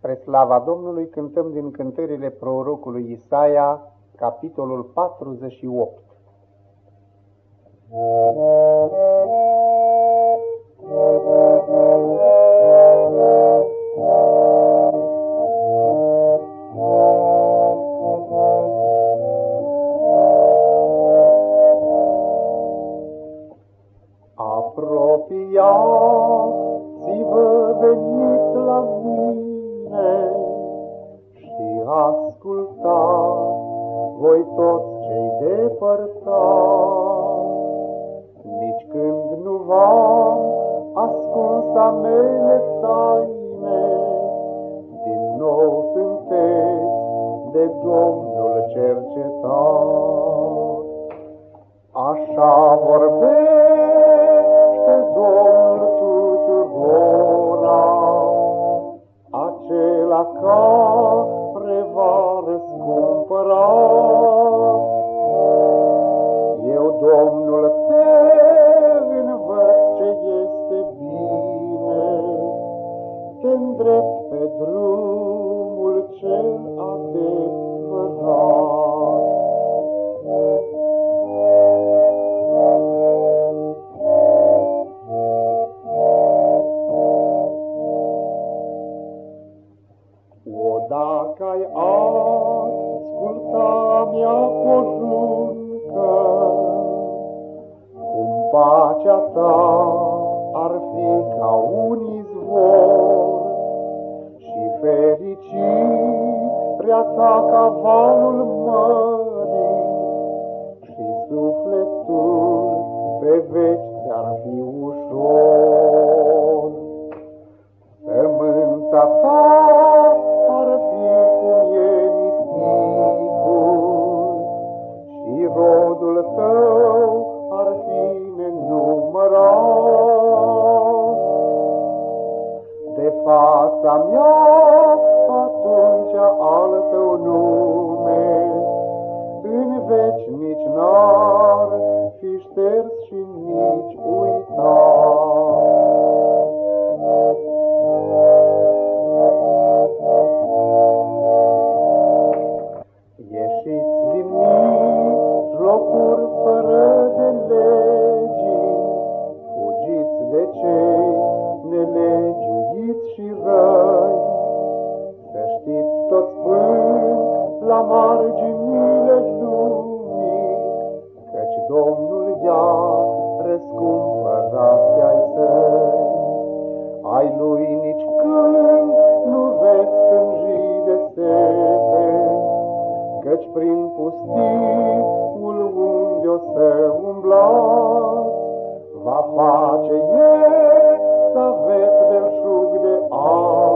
Spre slava Domnului cântăm din cântările prorocului Isaia, capitolul 48. Ascultați, voi toți cei depărtați. Nici când nu v-am ascuns a mele taine, din nou sunteți de Domnul cercetat. Așa vorbește Domnul tuturora, acela care dacă ai asculta mea poruncă, cum pacea ta ar fi ca un izvor și fericirea ta ca valul mării și sufletul pe veci ți-ar fi ușor. Sămânța ta fața mea, atunci al tău nume, la marginile lumii, Căci Domnul ia răscumpărat ai săi. Ai lui nici când nu veți stânji de sete, Căci prin pustiul unde o să umblați, Va face El să aveți belșug de apă,